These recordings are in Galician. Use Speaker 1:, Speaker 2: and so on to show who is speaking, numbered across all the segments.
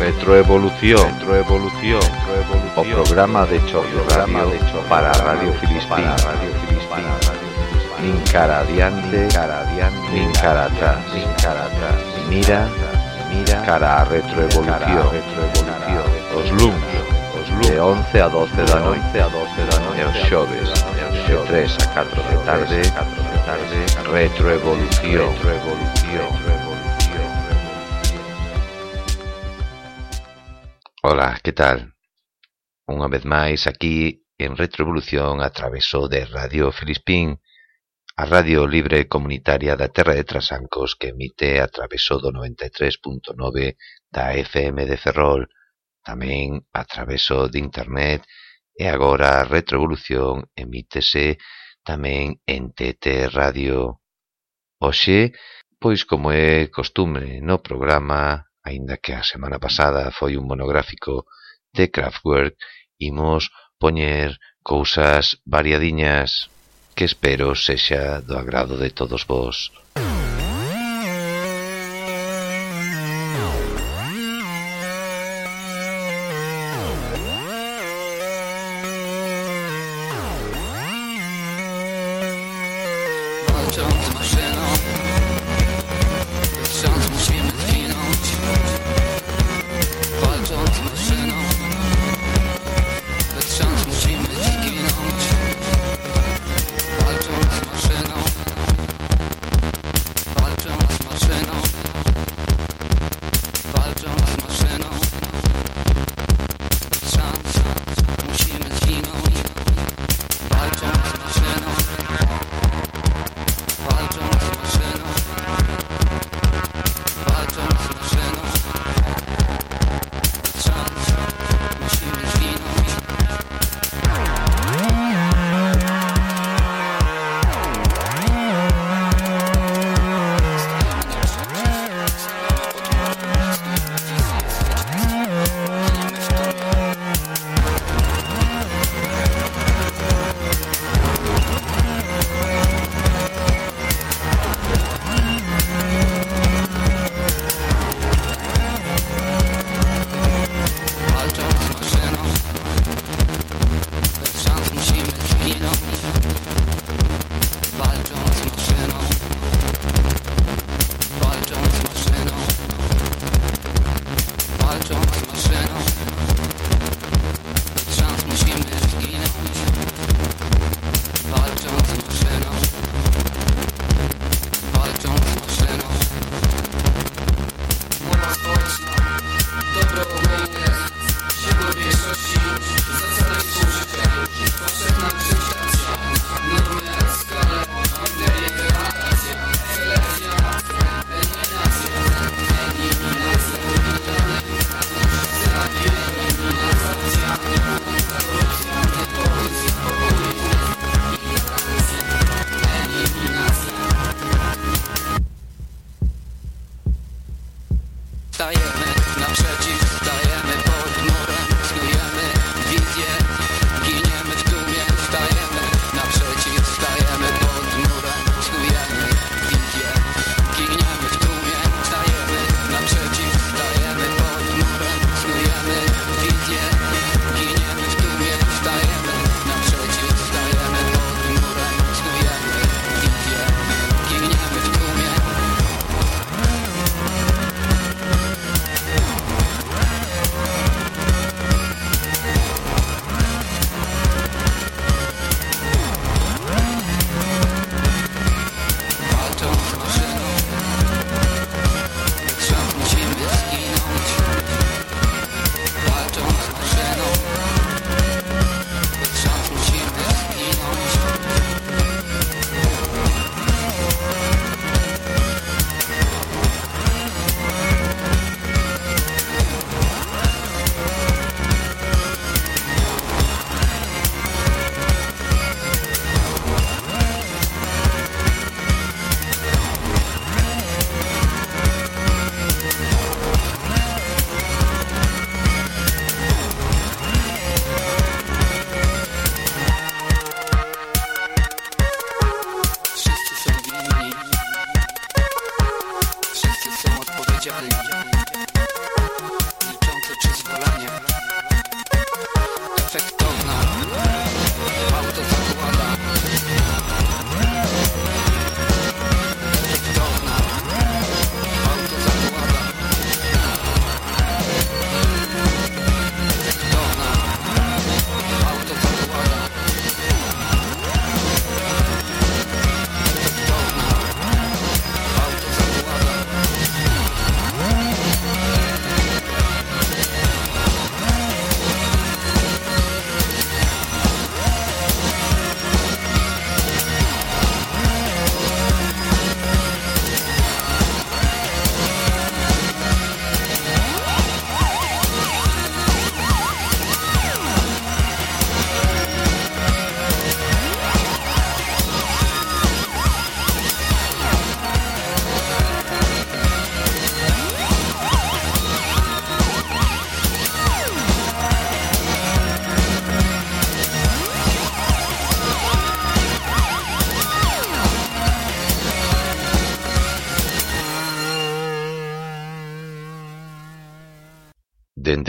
Speaker 1: Retroevolución, retroevolución, o programa de choque programa de choque para Radio Filispín, Radio Filispín, nin cara adiante, cara adiante, nin cara atrás, nin cara atrás, mira, mira, cara a retroevolución, retroevolución, os de 11 a 12 da noite a 12 da noite aos xoves de 3 a 4 de tarde. tarde. Retroevolución. Retroevolución. Ola, que tal? Unha vez máis aquí en Retroevolución a traveso de Radio Filispín a radio libre comunitaria da Terra de Trasancos que emite a traveso do 93.9 da FM de Ferrol tamén a traveso de Internet e agora a Retrovolución emítese tamén en TT Radio. Oxe, pois como é costume no programa, aínda que a semana pasada foi un monográfico de Kraftwerk, imos poñer cousas variadiñas que espero sexa do agrado de todos vós.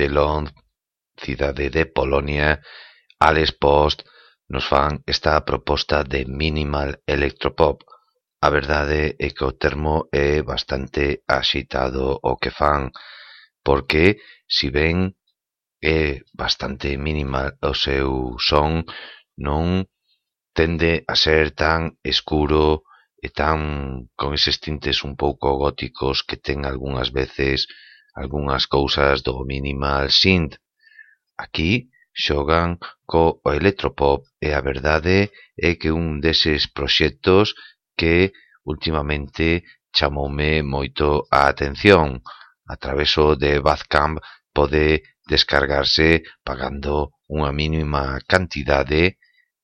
Speaker 1: de Lond, cidade de Polonia, Alex Post nos fan esta proposta de minimal electropop. A verdade é que o termo é bastante axitado o que fan, porque, si ben é bastante minimal o seu son, non tende a ser tan escuro e tan con eses tintes un pouco góticos que ten algunhas veces algunhas cousas do minimal synth. Aquí xogan co electropop e a verdade é que un deses proxectos que últimamente chamoume moito a atención. A traveso de Bandcamp pode descargarse pagando unha mínima cantidade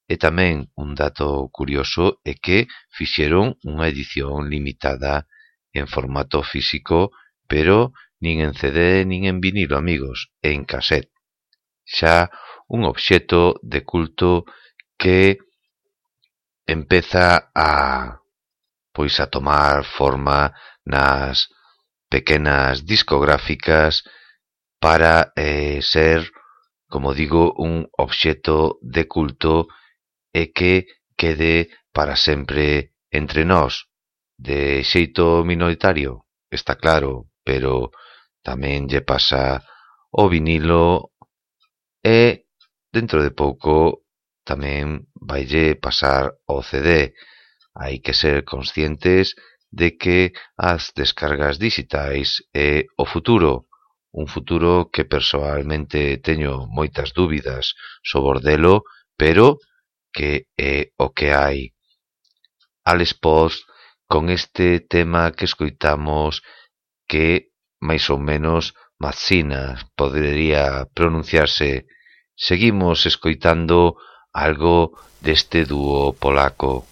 Speaker 1: e tamén un dato curioso é que fixeron unha edición limitada en formato físico, pero nin en CD nin en vinilo, amigos, en cassette. Xa un obxecto de culto que empeza a pois a tomar forma nas pequenas discográficas para eh, ser, como digo, un obxecto de culto e que quede para sempre entre nós, de xeito minoritario, está claro, pero tamén lle pasa o vinilo e dentro de pouco tamén vaille pasar o CD. Hai que ser conscientes de que as descargas digitais é o futuro, un futuro que persoalmente teño moitas dúbidas sobre delo, pero que é o que hai. Alex Post con este tema que escoitamos que máis ou menos Mazzina podería pronunciarse. Seguimos escoitando algo deste dúo polaco.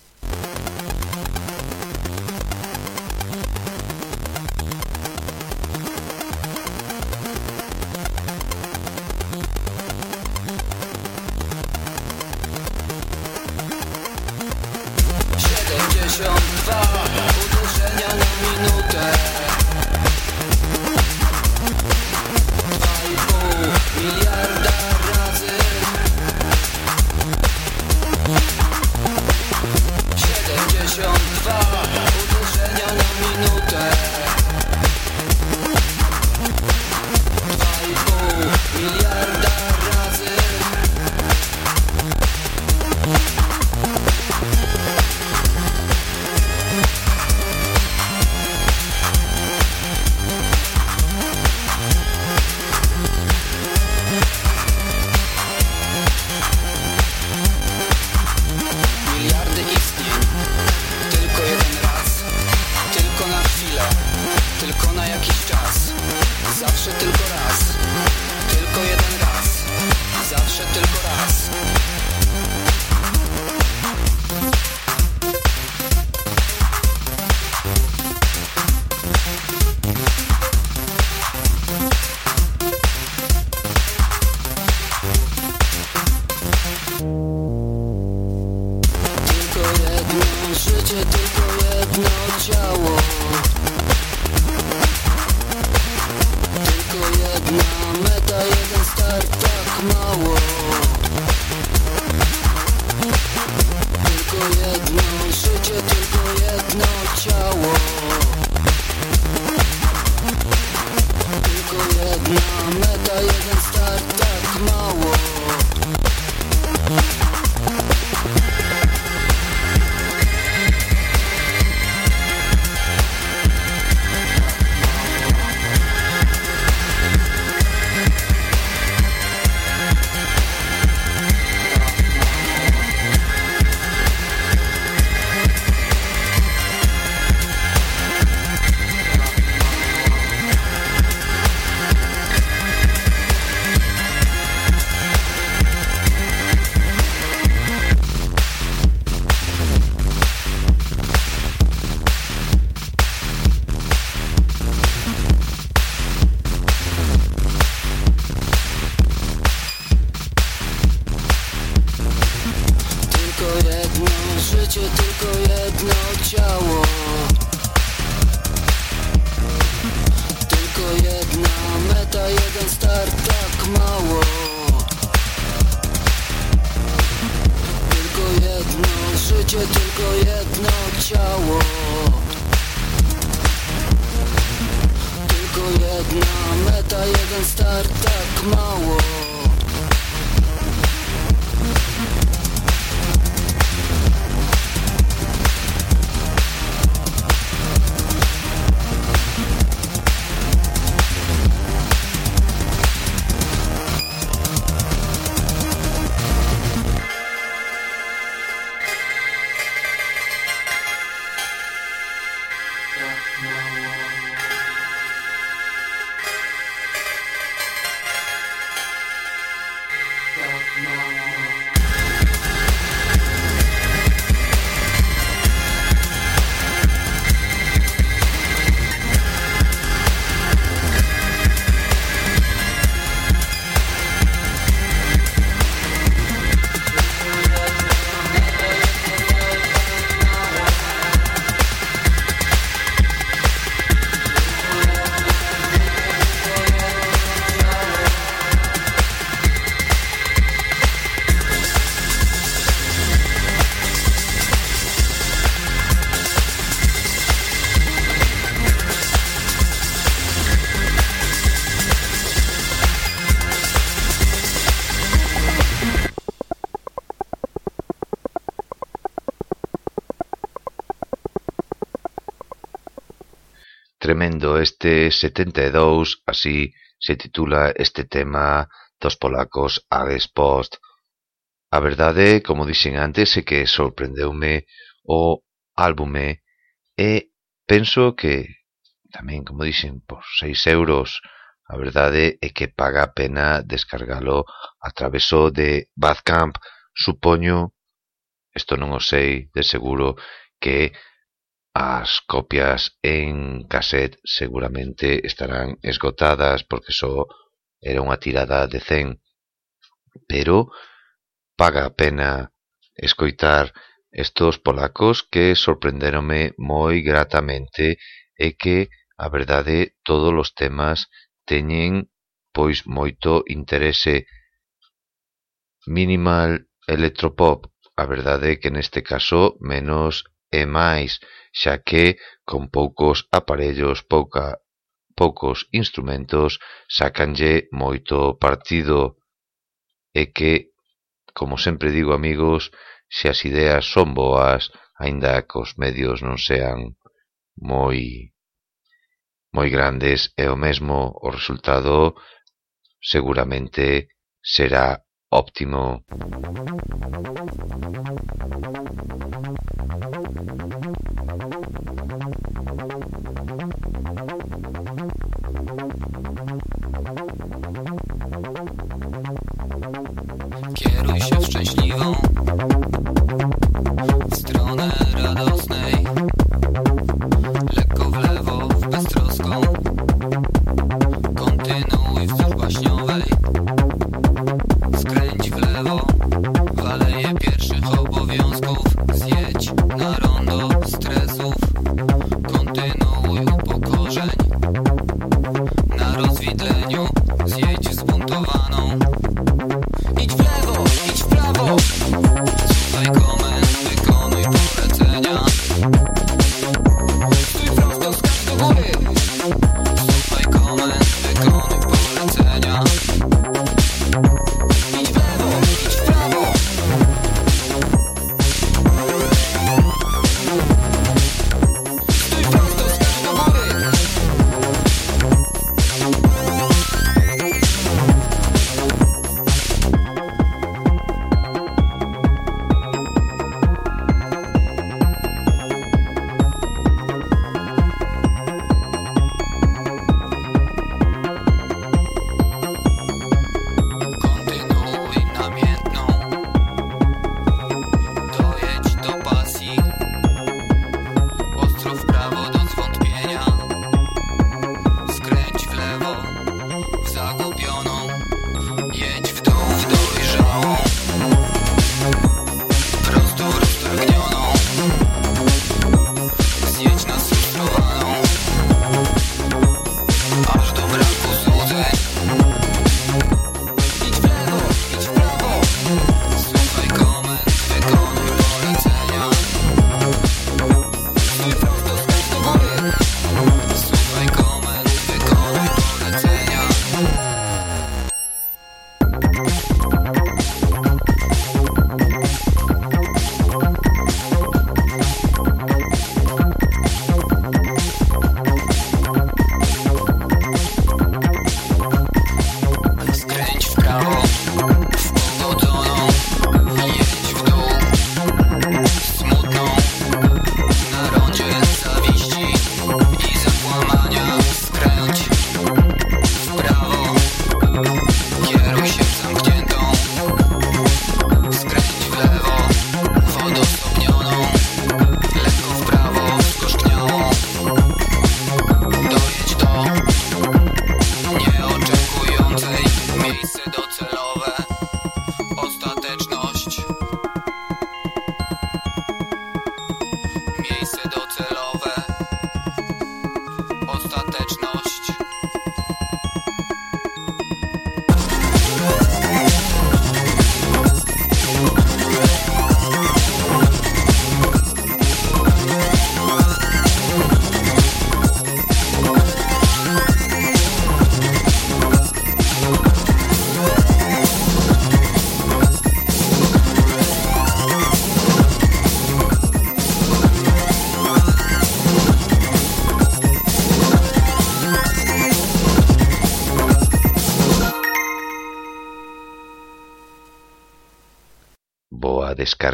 Speaker 2: jeden start tak mało. Tylko jedno życie, tylko jedno ciało. Tylko jedna meta, jeden start tak mało.
Speaker 1: setenta e dous, así se titula este tema dos polacos a Post. A verdade, como dixen antes, é que sorprendeume o álbume e penso que tamén, como dixen, por 6 euros, a verdade é que paga a pena descargalo a traveso de Badcamp. Supoño, isto non o sei de seguro, que As copias en cassette seguramente estarán esgotadas porque só era unha tirada de 100, pero paga a pena escoitar estos polacos que sorprenderonme moi gratamente e que, a verdade, todos os temas teñen pois moito interese. Minimal electropop, a verdade é que neste caso menos e máis, xa que, con poucos aparellos, pouca, poucos instrumentos, sácanlle moito partido. E que, como sempre digo, amigos, se as ideas son boas, aínda que os medios non sean moi moi grandes e o mesmo o resultado seguramente será Optimo. Kieruj się szczęśliwą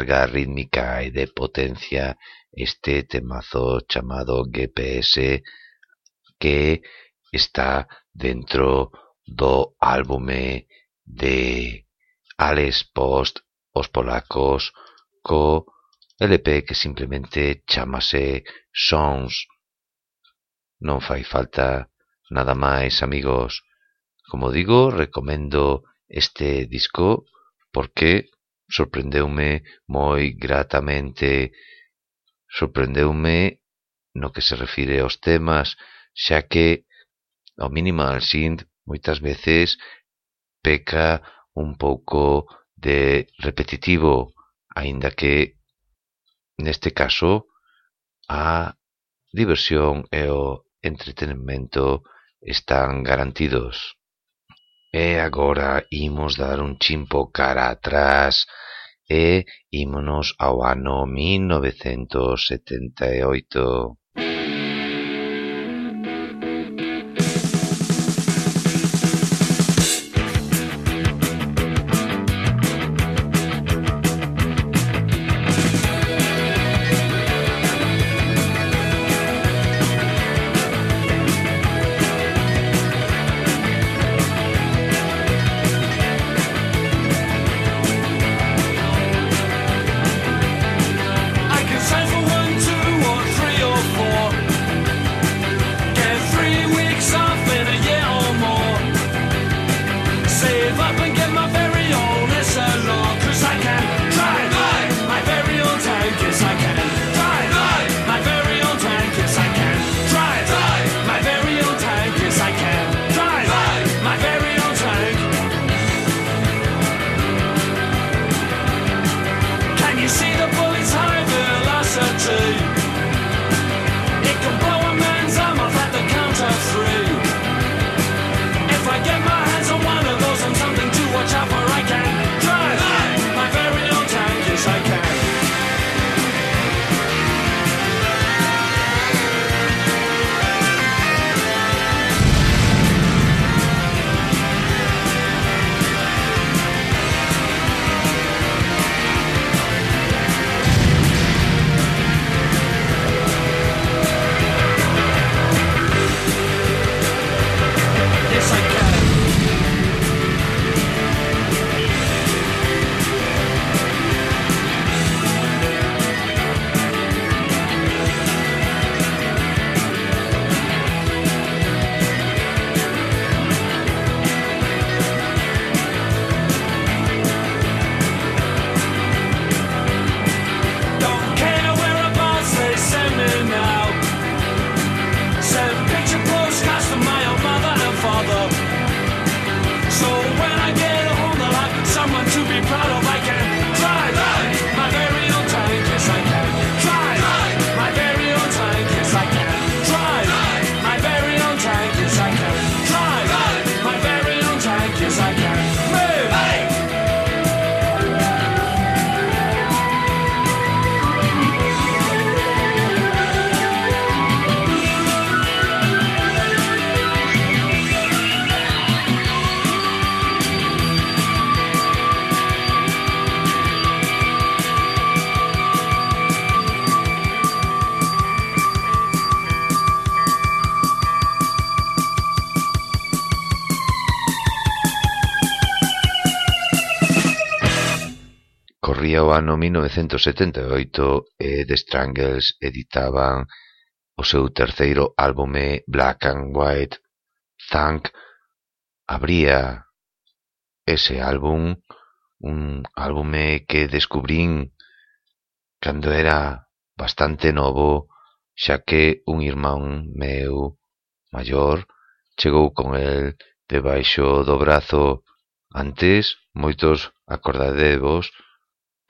Speaker 1: carga rítmica e de potencia este temazo chamado GPS que está dentro do álbume de Alex Post Os Polacos co LP que simplemente chamase Sons. Non fai falta nada máis, amigos. Como digo, recomendo este disco porque sorprendeume moi gratamente, sorprendeume no que se refire aos temas, xa que o minimal synth moitas veces peca un pouco de repetitivo, aínda que neste caso a diversión e o entretenimento están garantidos. E agora imos dar un chimpo cara atrás e ímonos ao ano 1978. ano 1978 eh, The Strangles editaban o seu terceiro álbume Black and White. Thank abría ese álbum, un álbume que descubrín cando era bastante novo, xa que un irmán meu maior chegou con el debaixo do brazo Antes, moitos acordadevos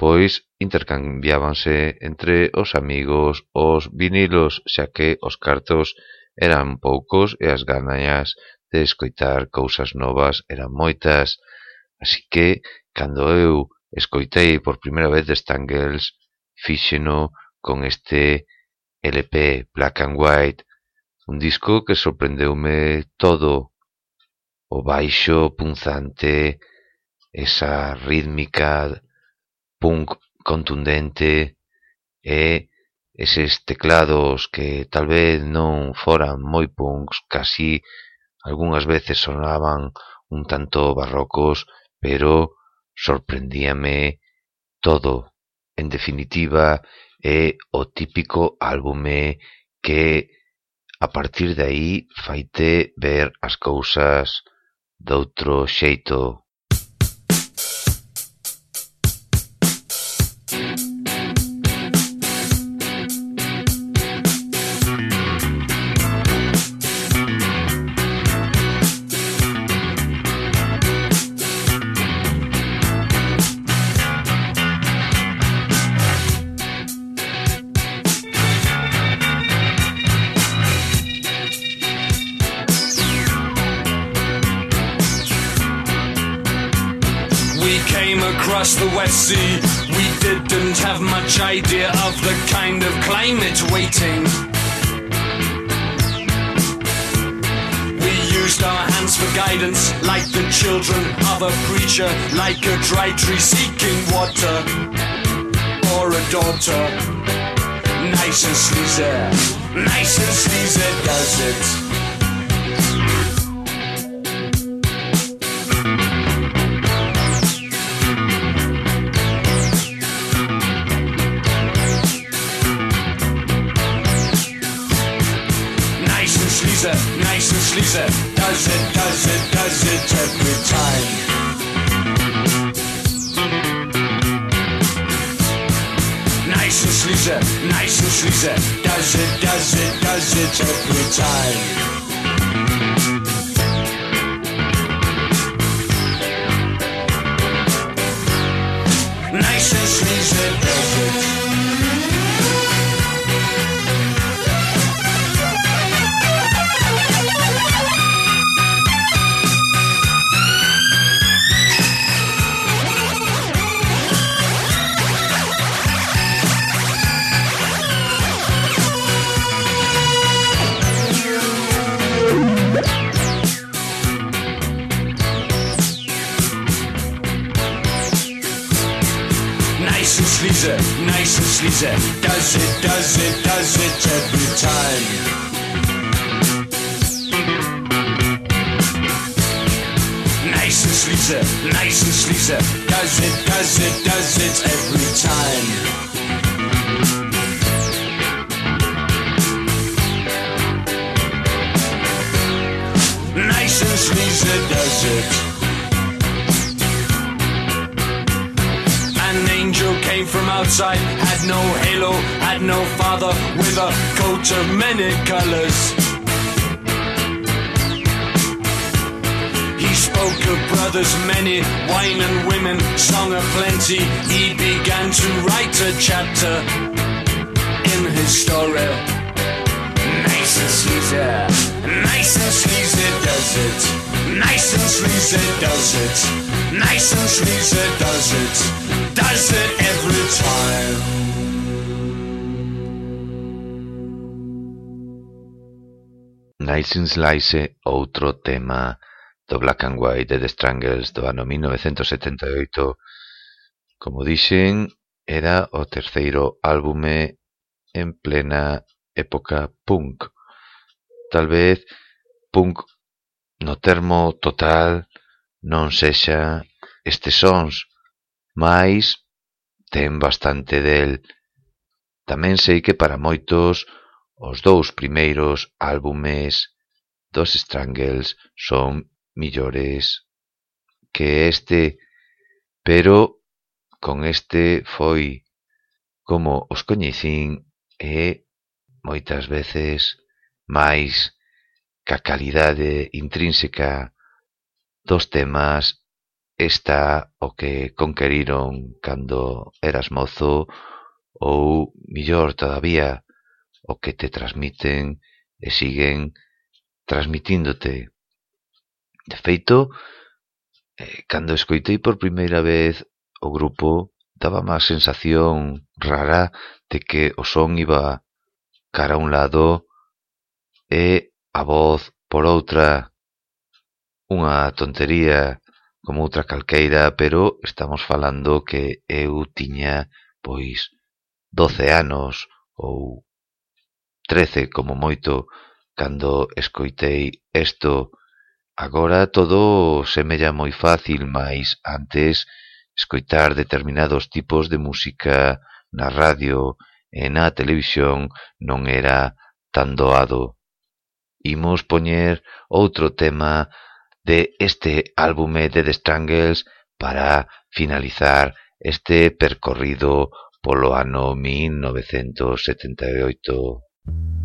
Speaker 1: pois intercambiábanse entre os amigos os vinilos xa que os cartos eran poucos e as ganas de escoitar cousas novas eran moitas. Así que, cando eu escoitei por primeira vez The Stangles, fíxeno con este LP Black and White, un disco que sorprendeume todo o baixo punzante, esa rítmica punk contundente e eses teclados que tal vez non foran moi punks, casi algunhas veces sonaban un tanto barrocos, pero sorprendíame todo. En definitiva, é o típico álbume que a partir de aí faite ver as cousas doutro xeito.
Speaker 3: Like a dry tree seeking water, or a daughter. Nice and sleazy, nice and sleazy does it. Nice and. Does it, does it, does it every time. Coat of many colors. He spoke of brothers many, wine and women, song of plenty. He began to write a chapter in his story. Nice and sleazy, nice and sleazy does it. Nice and sleazy does it. Nice and sleazy does it does it every time.
Speaker 1: Nice and Slice, outro tema do Black and White de The Strangles do ano 1978. Como dixen, era o terceiro álbume en plena época punk. Tal vez punk no termo total non sexa estes sons, mais ten bastante del. Tamén sei que para moitos Os dous primeiros álbumes dos Strangles son millores que este, pero con este foi como os coñecín e moitas veces máis ca calidade intrínseca dos temas. Está o que conqueriron cando eras mozo ou, millor todavía, o que te transmiten e siguen transmitíndote. De feito, eh, cando escoitei por primeira vez o grupo, daba má sensación rara de que o son iba cara a un lado e a voz por outra. Unha tontería como outra calqueira, pero estamos falando que eu tiña, pois, doce anos ou trece como moito, cando escoitei isto. agora todo semella moi fácil, mais antes escoitar determinados tipos de música na radio e na televisión non era tan doado. Imos poñer outro tema de este álbume de The Strangles para finalizar este percorrido polo ano 1978. you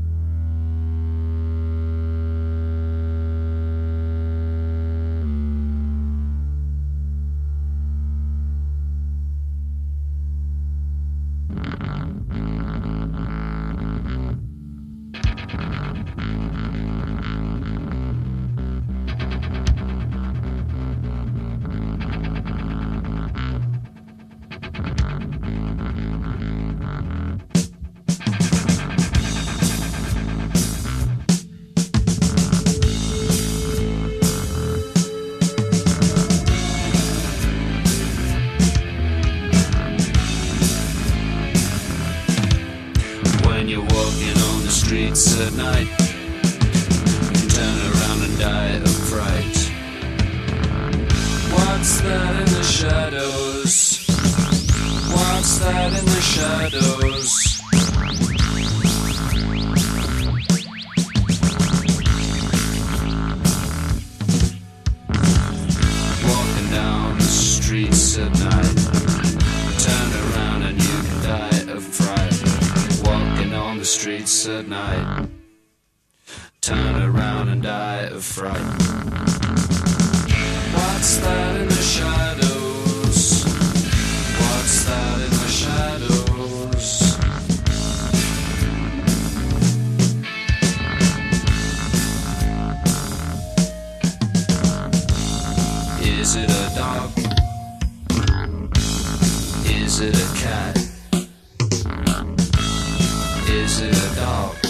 Speaker 1: Is it a cat? Is it a dog?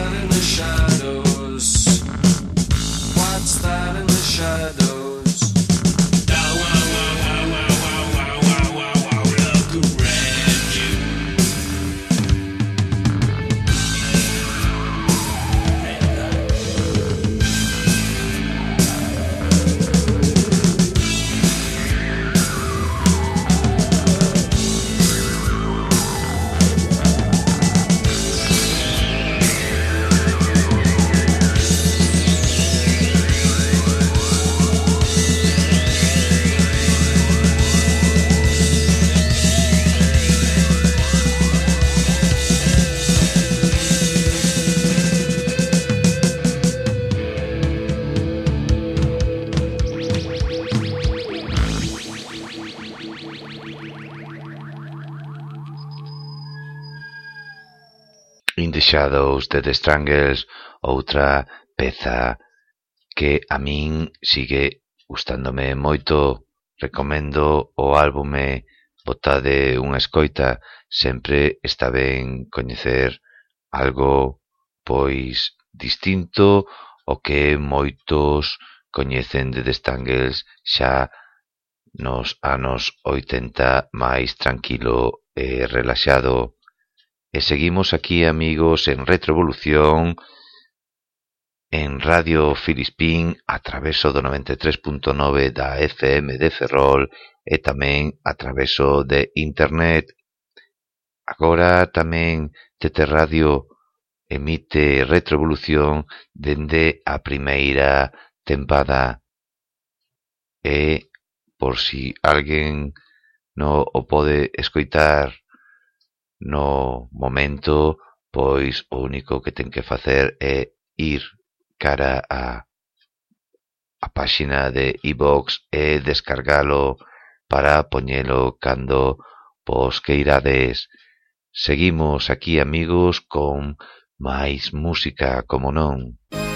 Speaker 1: time Shadows de The Strangles, outra peza que a min sigue gustándome moito. Recomendo o álbume Botade unha escoita, sempre está ben coñecer algo pois distinto o que moitos coñecen de The Strangles xa nos anos 80 máis tranquilo e relaxado. E seguimos aquí, amigos, en Retrovolución, en Radio Filispín, a traveso do 93.9 da FM de Ferrol e tamén a traveso de Internet. Agora tamén TT Radio emite Retrovolución dende a primeira tempada e, por si alguén non o pode escoitar No momento, pois, o único que ten que facer é ir cara a a páxina de iVox e descargalo para poñelo cando vos queirades. Seguimos aquí, amigos, con máis música, como non. Música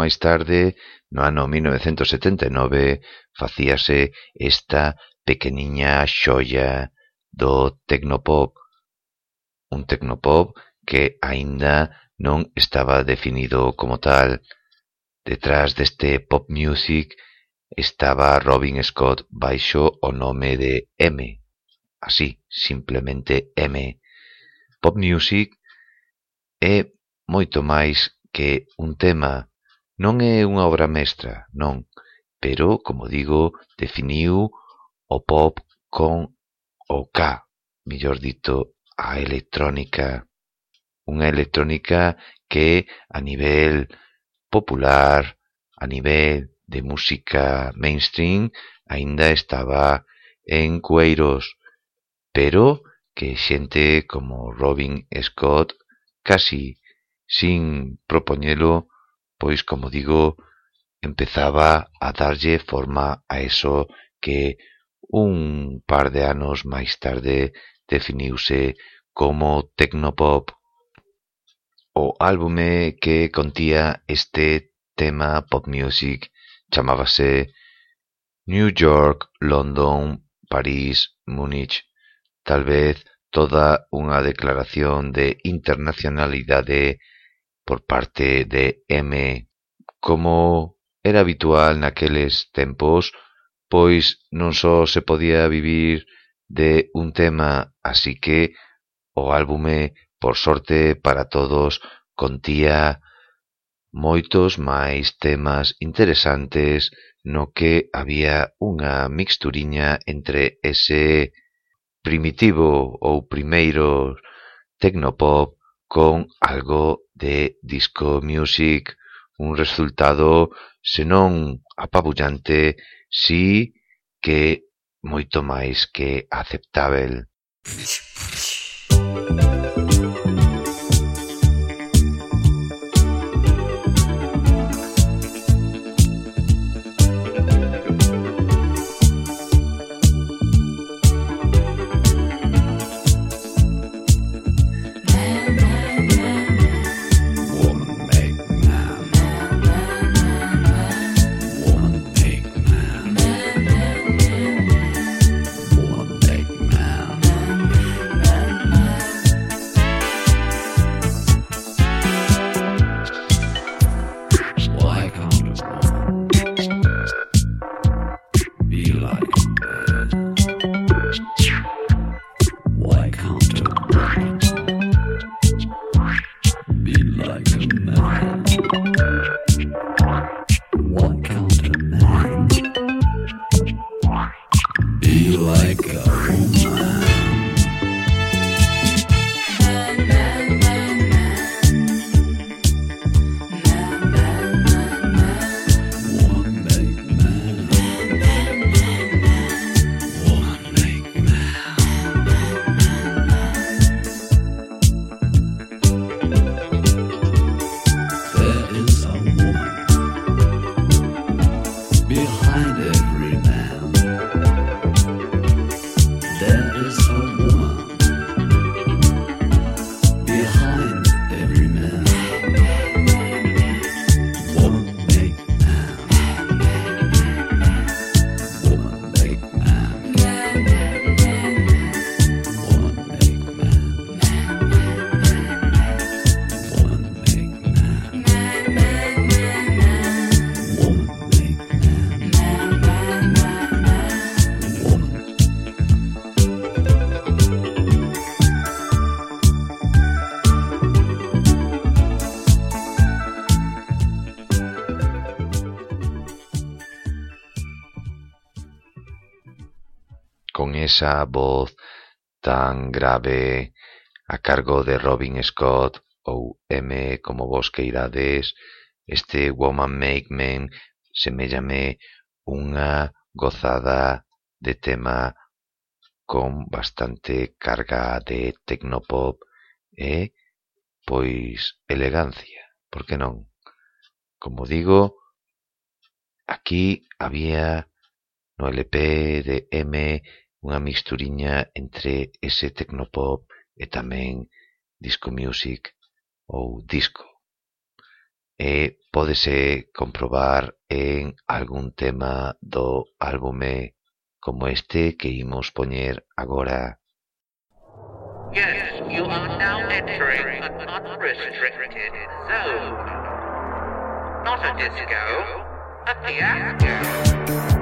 Speaker 1: máis tarde, no ano 1979, facíase esta pequeniña xoia do tecnopop. Un tecnopop que aínda non estaba definido como tal. Detrás deste pop music estaba Robin Scott baixo o nome de M. Así, simplemente M. Pop music é moito máis que un tema Non é unha obra mestra, non, pero, como digo, definiu o pop con o K, mellor dito, a electrónica. Unha electrónica que a nivel popular, a nivel de música mainstream, aínda estaba en cueiros, pero que xente como Robin Scott, casi sin propoñelo, pois, como digo, empezaba a darlle forma a eso que un par de anos máis tarde definiuse como Tecnopop o álbume que contía este tema pop music chamábase New York, London, París, Múnich, tal vez toda unha declaración de internacionalidade por parte de M, como era habitual naqueles tempos, pois non só se podía vivir de un tema, así que o álbume, por sorte para todos, contía moitos máis temas interesantes no que había unha mixturiña entre ese primitivo ou primeiro tecnopop con algo de disco music, un resultado senón apabullante, si que moito máis que aceptável. esa voz tan grave a cargo de Robin Scott ou M como vos queirades, este Woman Make Men semellame unha gozada de tema con bastante carga de tecnopop e, pois, elegancia, por que non? Como digo, aquí había no LP de M unha misturiña entre ese tecnopop e tamén disco music ou disco. E pódese comprobar en algún tema do álbume como este que imos poñer agora.
Speaker 4: Yes, you are now entering an unrestricted zone. Not a disco, a fiasco.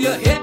Speaker 5: your head.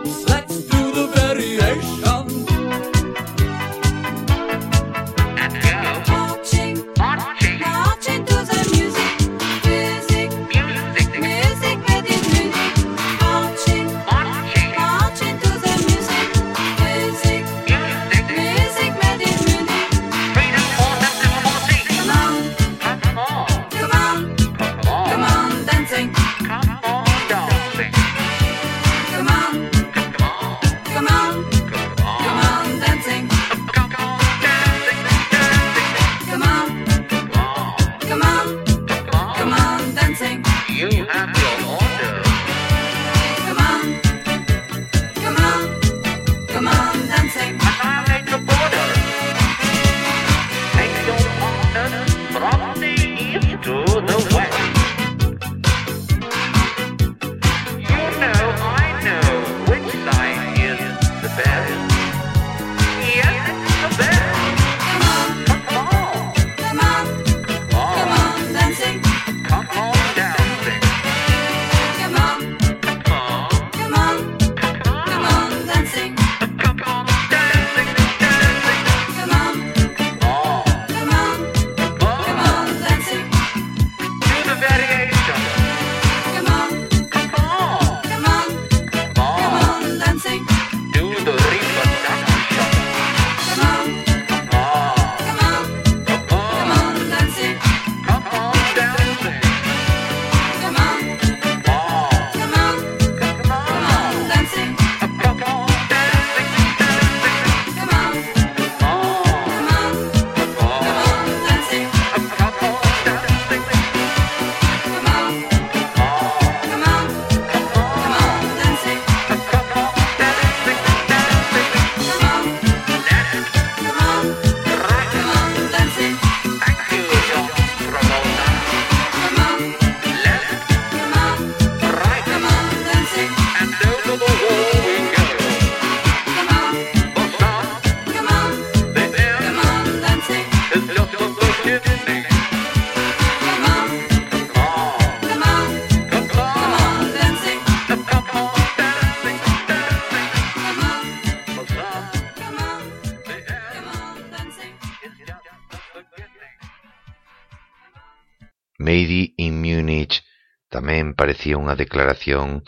Speaker 5: parecía unha declaración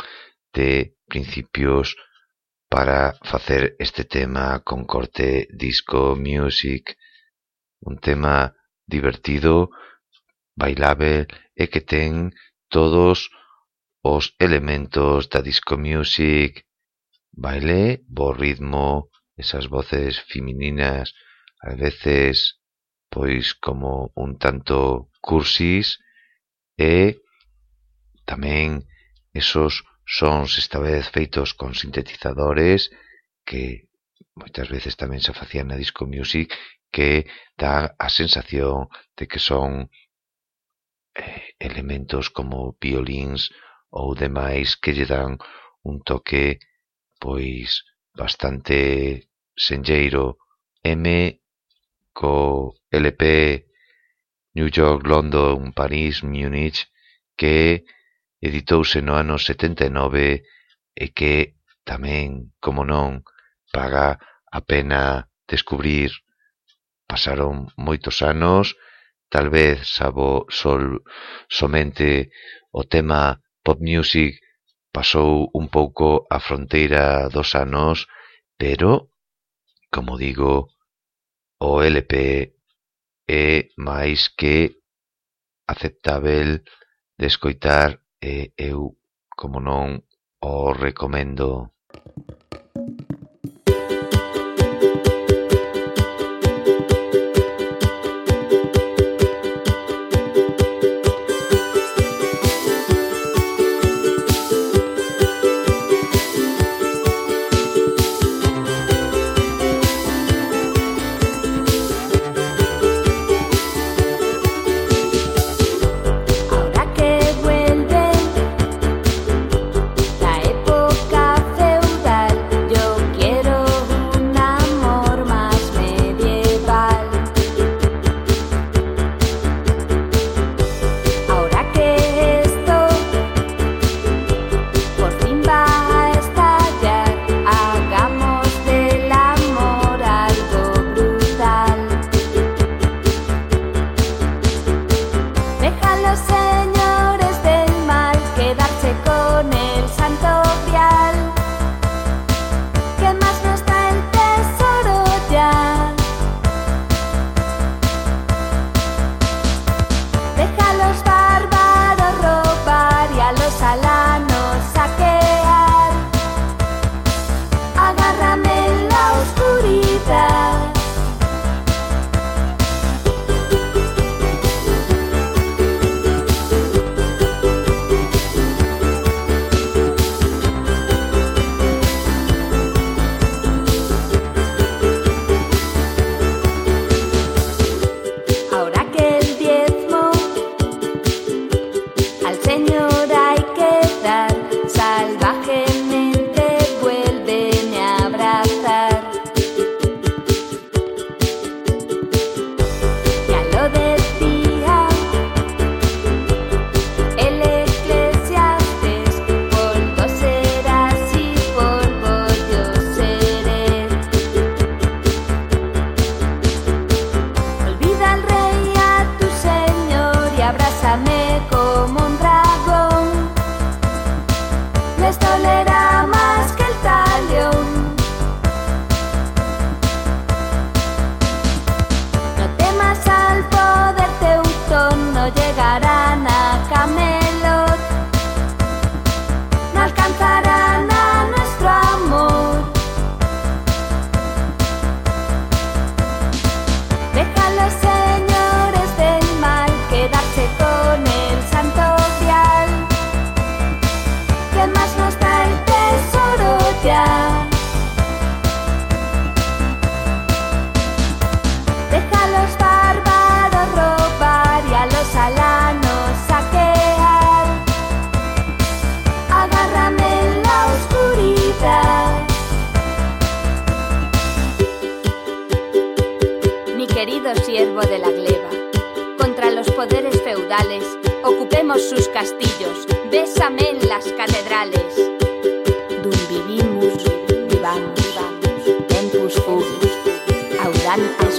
Speaker 5: de principios para facer este tema con corte disco music. Un tema divertido, bailável e que ten todos os elementos da disco music. Baile, bo ritmo, esas voces femininas, a veces pois como un tanto cursis e Tamén esos sons esta vez feitos con sintetizadores que moitas veces tamén se facían na disco music que dá a sensación de que son eh, elementos como violins ou demais que lle dan un toque pois bastante senlleiro. M co LP New York, London, París, Múnich que editouse no ano setenta e nove e que, tamén, como non, paga a pena descubrir. Pasaron moitos anos, tal vez sabo sol, somente o tema pop music pasou un pouco a fronteira dos anos, pero, como digo, o LP é máis que aceptável de escoitar E eu, como non, o recomendo.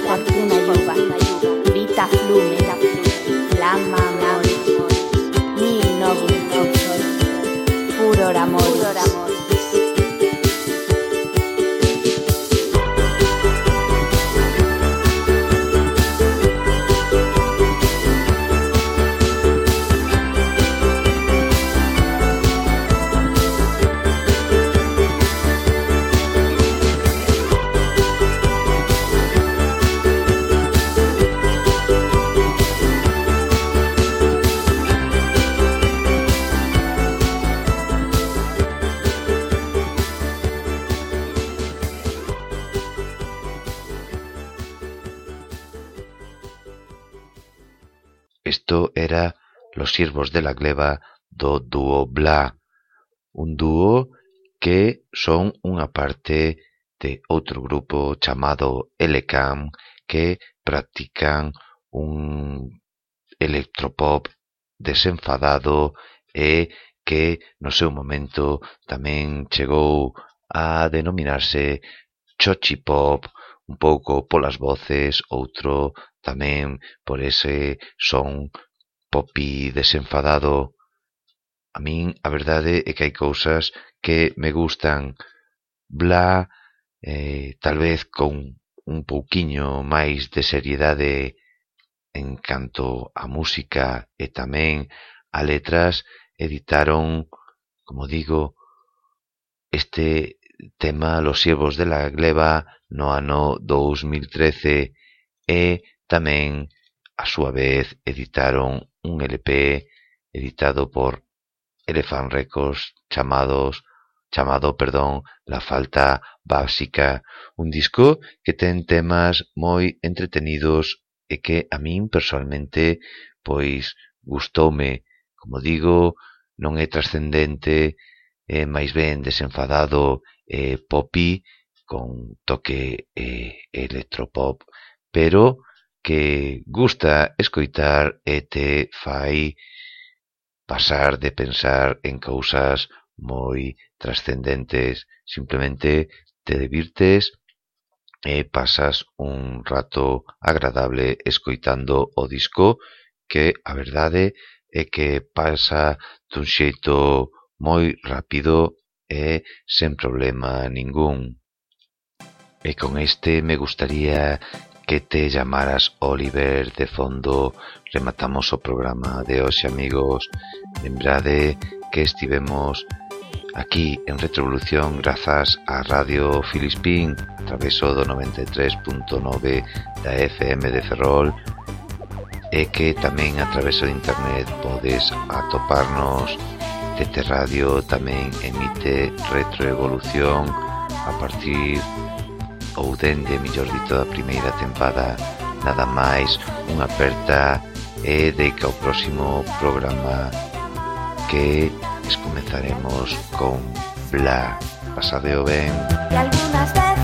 Speaker 6: Fortuna Yuva, Vita Flume, Lama Amor,
Speaker 1: Mi Novum Puro Amor. los siervos de la gleba do dúo Bla, un dúo que son unha parte de outro grupo chamado Elecam que practican un electropop desenfadado e que no seu momento tamén chegou a denominarse chochipop, un pouco polas voces, outro tamén por ese son Popi desenfadado... A min a verdade é que hai cousas que me gustan. Bla, eh talvez con un pouquiño máis de seriedade en canto a música e tamén a letras, editaron, como digo, este tema Los siervos de la gleba no ano dous mil trece e tamén, a súa vez, editaron un lp editado por Elephant Records chamados chamado, perdón, La falta básica, un disco que ten temas moi entretenidos e que a min personalmente pois gustoume, como digo, non é trascendente, é máis ben desenfadado e poppy con toque e electropop, pero que gusta escoitar e te fai pasar de pensar en cousas moi trascendentes. Simplemente te divirtes e pasas un rato agradable escoitando o disco que a verdade é que pasa dun xeito moi rápido e sen problema ningún. E con este me gustaría que te llamaras Oliver de fondo. Rematamos o programa de hoxe amigos. Lembrade que estivemos aquí en Retrovolución grazas a Radio Filispín traveso do 93.9 da FM de Ferrol e que tamén a través de internet podes atoparnos. TT Radio tamén emite retroevolución a partir de ou dende, millor dito, da primeira tempada nada máis unha aperta e de que ao próximo programa que comenzaremos con Bla. Pasadeo ben.
Speaker 5: E algunas veces